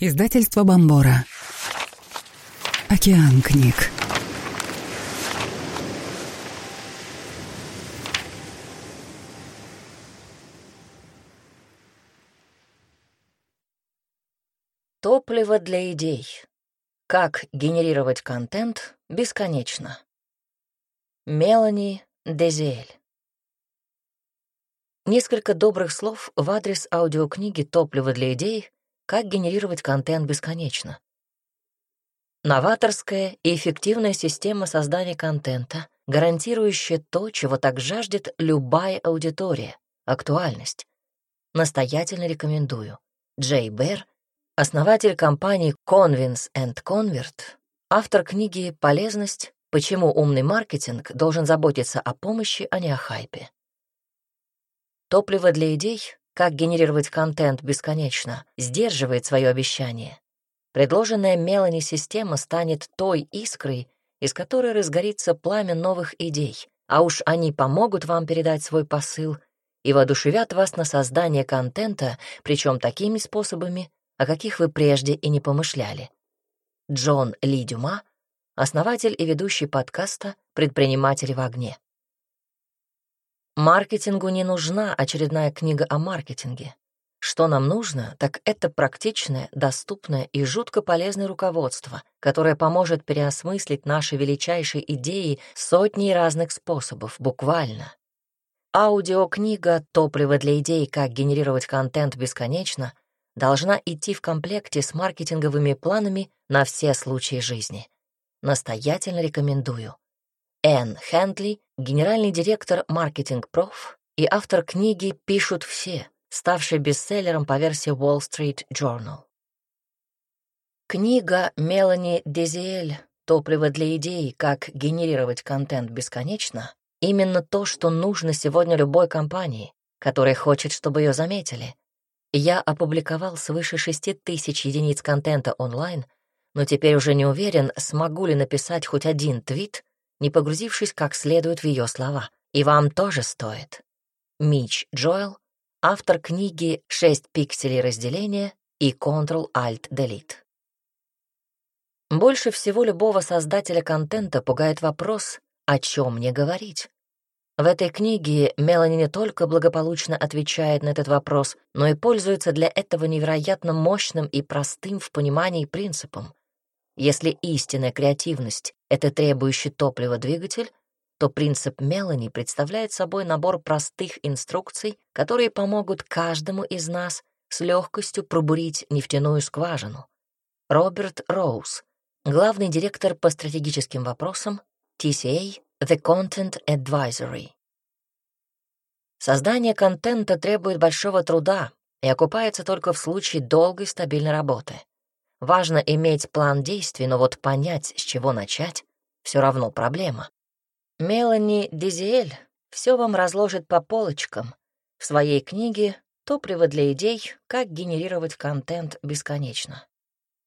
Издательство Бомбора. Океан книг. Топливо для идей. Как генерировать контент бесконечно. Мелани Дезель. Несколько добрых слов в адрес аудиокниги «Топливо для идей» Как генерировать контент бесконечно. Новаторская и эффективная система создания контента, гарантирующая то, чего так жаждет любая аудитория — актуальность. Настоятельно рекомендую. Джей Бэр, основатель компании Convince and Convert, автор книги «Полезность. Почему умный маркетинг должен заботиться о помощи, а не о хайпе». Топливо для идей как генерировать контент бесконечно, сдерживает свое обещание. Предложенная Мелани система станет той искрой, из которой разгорится пламя новых идей, а уж они помогут вам передать свой посыл и воодушевят вас на создание контента, причем такими способами, о каких вы прежде и не помышляли. Джон Ли Дюма, основатель и ведущий подкаста «Предприниматели в огне». Маркетингу не нужна очередная книга о маркетинге. Что нам нужно, так это практичное, доступное и жутко полезное руководство, которое поможет переосмыслить наши величайшие идеи сотней разных способов, буквально. Аудиокнига «Топливо для идей. Как генерировать контент бесконечно» должна идти в комплекте с маркетинговыми планами на все случаи жизни. Настоятельно рекомендую. Энн Хендли, генеральный директор Marketing Prof и автор книги «Пишут все», ставшей бестселлером по версии Wall Street Journal. Книга Мелани Дезиэль «Топливо для идей. Как генерировать контент бесконечно» именно то, что нужно сегодня любой компании, которая хочет, чтобы ее заметили. Я опубликовал свыше шести тысяч единиц контента онлайн, но теперь уже не уверен, смогу ли написать хоть один твит, не погрузившись как следует в ее слова. И вам тоже стоит. Мич Джоэл, автор книги «Шесть пикселей разделения» и Ctrl-Alt-Delete. Больше всего любого создателя контента пугает вопрос, о чем мне говорить. В этой книге Мелани не только благополучно отвечает на этот вопрос, но и пользуется для этого невероятно мощным и простым в понимании принципом. Если истинная креативность — это требующий топлива двигатель, то принцип Мелани представляет собой набор простых инструкций, которые помогут каждому из нас с легкостью пробурить нефтяную скважину. Роберт Роуз, главный директор по стратегическим вопросам, TCA, The Content Advisory. Создание контента требует большого труда и окупается только в случае долгой стабильной работы. Важно иметь план действий, но вот понять, с чего начать, все равно проблема. Мелани Дизиэль все вам разложит по полочкам. В своей книге «Топливо для идей. Как генерировать контент бесконечно».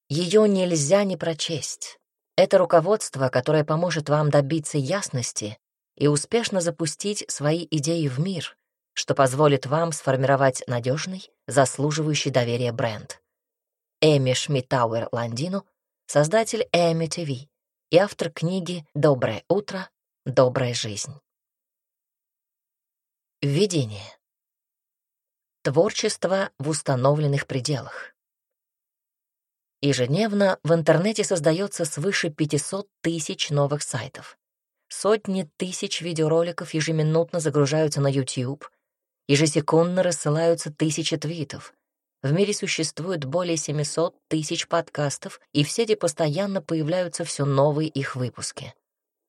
Ее нельзя не прочесть. Это руководство, которое поможет вам добиться ясности и успешно запустить свои идеи в мир, что позволит вам сформировать надежный, заслуживающий доверия бренд. Эми Шмитауэр Ландину, создатель Эми ТВ и автор книги «Доброе утро, добрая жизнь». Введение. Творчество в установленных пределах. Ежедневно в интернете создается свыше 500 тысяч новых сайтов. Сотни тысяч видеороликов ежеминутно загружаются на YouTube, ежесекундно рассылаются тысячи твитов, в мире существует более 700 тысяч подкастов, и в сети постоянно появляются все новые их выпуски.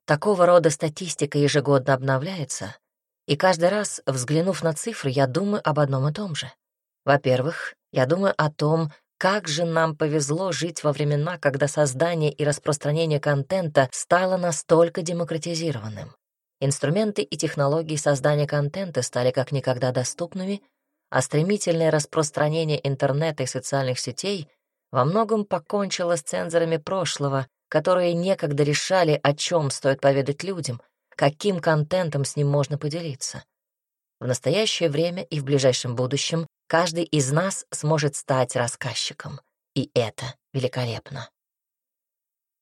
Такого рода статистика ежегодно обновляется, и каждый раз, взглянув на цифры, я думаю об одном и том же. Во-первых, я думаю о том, как же нам повезло жить во времена, когда создание и распространение контента стало настолько демократизированным. Инструменты и технологии создания контента стали как никогда доступными — а стремительное распространение интернета и социальных сетей во многом покончило с цензорами прошлого, которые некогда решали, о чем стоит поведать людям, каким контентом с ним можно поделиться. В настоящее время и в ближайшем будущем каждый из нас сможет стать рассказчиком. и это великолепно.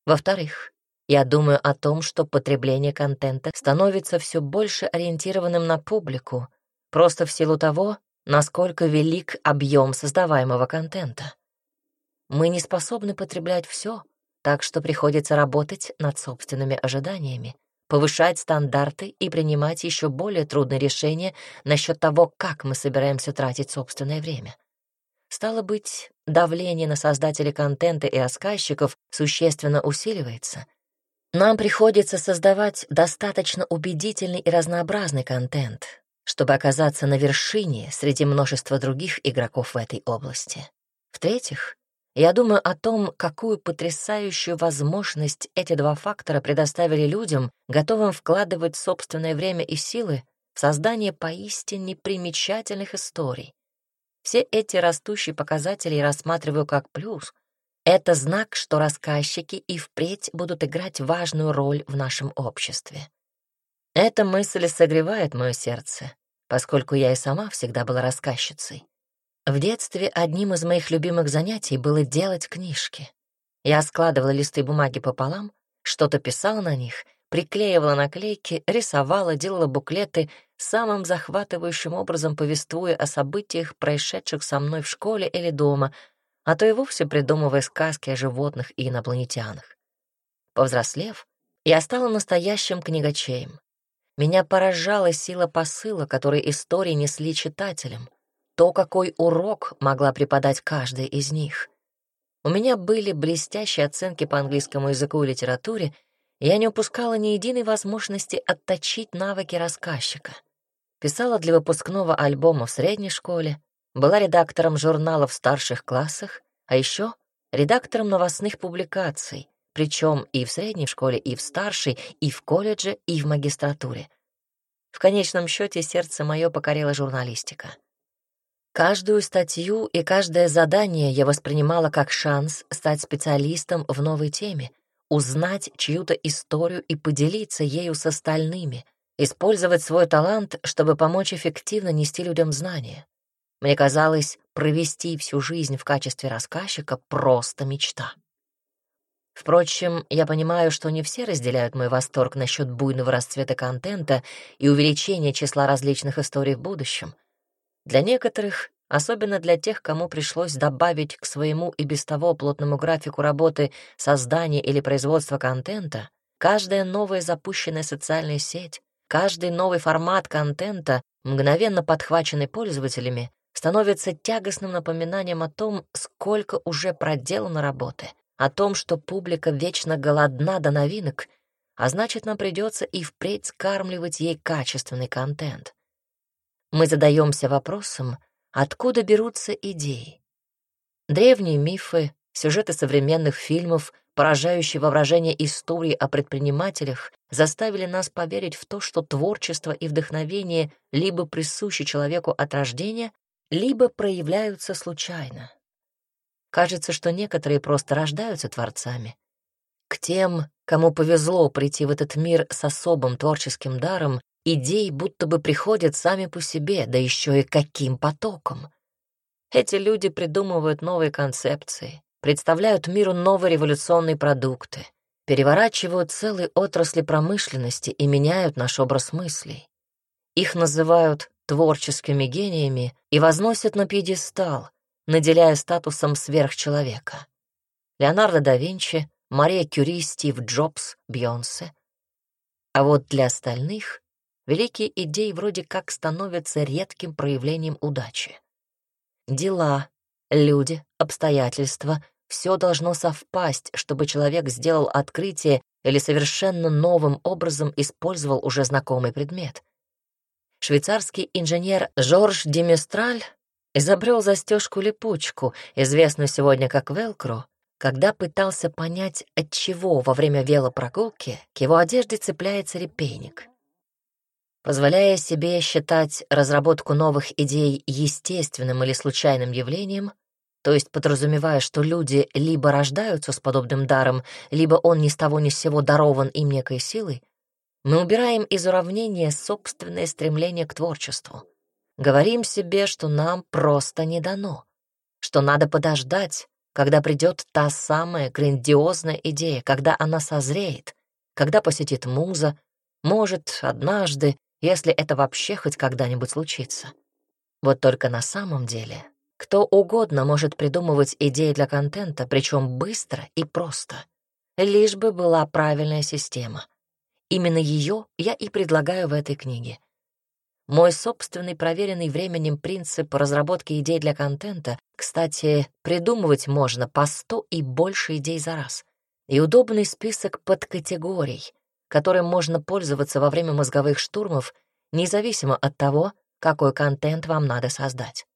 Во-вторых, я думаю о том, что потребление контента становится все больше ориентированным на публику, просто в силу того, насколько велик объем создаваемого контента. Мы не способны потреблять все, так что приходится работать над собственными ожиданиями, повышать стандарты и принимать еще более трудные решения насчет того, как мы собираемся тратить собственное время. Стало быть, давление на создателей контента и рассказчиков существенно усиливается. Нам приходится создавать достаточно убедительный и разнообразный контент, чтобы оказаться на вершине среди множества других игроков в этой области. В-третьих, я думаю о том, какую потрясающую возможность эти два фактора предоставили людям, готовым вкладывать собственное время и силы в создание поистине примечательных историй. Все эти растущие показатели рассматриваю как плюс. Это знак, что рассказчики и впредь будут играть важную роль в нашем обществе. Эта мысль согревает мое сердце, поскольку я и сама всегда была рассказчицей. В детстве одним из моих любимых занятий было делать книжки. Я складывала листы бумаги пополам, что-то писала на них, приклеивала наклейки, рисовала, делала буклеты, самым захватывающим образом повествуя о событиях, происшедших со мной в школе или дома, а то и вовсе придумывая сказки о животных и инопланетянах. Повзрослев, я стала настоящим книгачеем. Меня поражала сила посыла, который истории несли читателям то, какой урок могла преподать каждая из них. У меня были блестящие оценки по английскому языку и литературе, и я не упускала ни единой возможности отточить навыки рассказчика. Писала для выпускного альбома в средней школе, была редактором журнала в старших классах, а еще редактором новостных публикаций, причем и в средней школе, и в старшей, и в колледже, и в магистратуре. В конечном счете сердце мое покорила журналистика. Каждую статью и каждое задание я воспринимала как шанс стать специалистом в новой теме, узнать чью-то историю и поделиться ею с остальными, использовать свой талант, чтобы помочь эффективно нести людям знания. Мне казалось, провести всю жизнь в качестве рассказчика — просто мечта. Впрочем, я понимаю, что не все разделяют мой восторг насчет буйного расцвета контента и увеличения числа различных историй в будущем — для некоторых, особенно для тех, кому пришлось добавить к своему и без того плотному графику работы создание или производство контента, каждая новая запущенная социальная сеть, каждый новый формат контента, мгновенно подхваченный пользователями, становится тягостным напоминанием о том, сколько уже проделано работы, о том, что публика вечно голодна до новинок, а значит, нам придется и впредь скармливать ей качественный контент. Мы задаемся вопросом, откуда берутся идеи. Древние мифы, сюжеты современных фильмов, поражающие воображение истории о предпринимателях, заставили нас поверить в то, что творчество и вдохновение либо присущи человеку от рождения, либо проявляются случайно. Кажется, что некоторые просто рождаются творцами. К тем, кому повезло прийти в этот мир с особым творческим даром, Идеи будто бы приходят сами по себе, да еще и каким потоком. Эти люди придумывают новые концепции, представляют миру новые революционные продукты, переворачивают целые отрасли промышленности и меняют наш образ мыслей. Их называют творческими гениями и возносят на пьедестал, наделяя статусом сверхчеловека. Леонардо да Винчи, Мария Кюри, Стив Джобс, Бьонсе. А вот для остальных великие идеи вроде как становятся редким проявлением удачи. Дела, люди, обстоятельства — все должно совпасть, чтобы человек сделал открытие или совершенно новым образом использовал уже знакомый предмет. Швейцарский инженер Жорж Демистраль изобрел застежку-липучку, известную сегодня как велкро, когда пытался понять, от чего во время велопрогулки к его одежде цепляется репейник. Позволяя себе считать разработку новых идей естественным или случайным явлением, то есть подразумевая, что люди либо рождаются с подобным даром, либо он ни с того ни с сего дарован им некой силой, мы убираем из уравнения собственное стремление к творчеству. Говорим себе, что нам просто не дано, что надо подождать, когда придет та самая грандиозная идея, когда она созреет, когда посетит муза, может, однажды, если это вообще хоть когда-нибудь случится. Вот только на самом деле кто угодно может придумывать идеи для контента, причем быстро и просто. Лишь бы была правильная система. Именно ее я и предлагаю в этой книге. Мой собственный проверенный временем принцип разработки идей для контента, кстати, придумывать можно по сто и больше идей за раз, и удобный список подкатегорий, которым можно пользоваться во время мозговых штурмов, независимо от того, какой контент вам надо создать.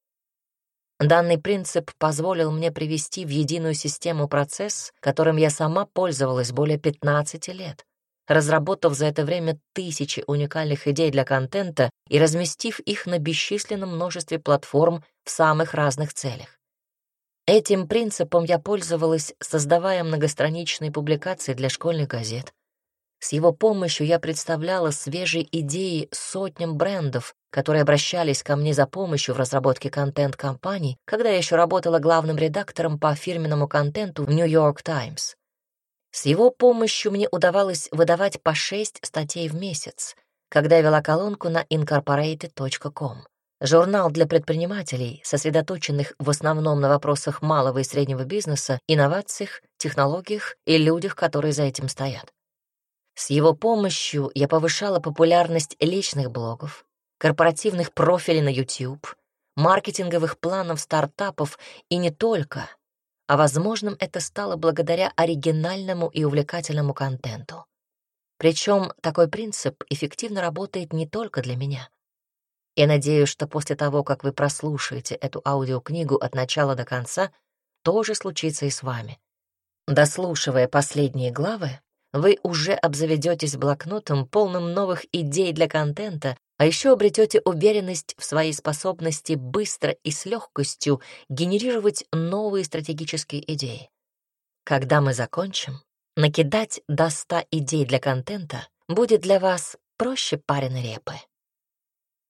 Данный принцип позволил мне привести в единую систему процесс, которым я сама пользовалась более 15 лет, разработав за это время тысячи уникальных идей для контента и разместив их на бесчисленном множестве платформ в самых разных целях. Этим принципом я пользовалась, создавая многостраничные публикации для школьных газет, с его помощью я представляла свежие идеи сотням брендов, которые обращались ко мне за помощью в разработке контент-компаний, когда я еще работала главным редактором по фирменному контенту в Нью-Йорк Таймс. С его помощью мне удавалось выдавать по шесть статей в месяц, когда я вела колонку на incorporated.com. Журнал для предпринимателей, сосредоточенных в основном на вопросах малого и среднего бизнеса, инновациях, технологиях и людях, которые за этим стоят. С его помощью я повышала популярность личных блогов, корпоративных профилей на YouTube, маркетинговых планов стартапов и не только, а возможным это стало благодаря оригинальному и увлекательному контенту. Причем такой принцип эффективно работает не только для меня. Я надеюсь, что после того, как вы прослушаете эту аудиокнигу от начала до конца, тоже случится и с вами. Дослушивая последние главы, вы уже обзаведетесь блокнотом, полным новых идей для контента, а еще обретете уверенность в своей способности быстро и с легкостью генерировать новые стратегические идеи. Когда мы закончим, накидать до 100 идей для контента будет для вас проще пареной репы.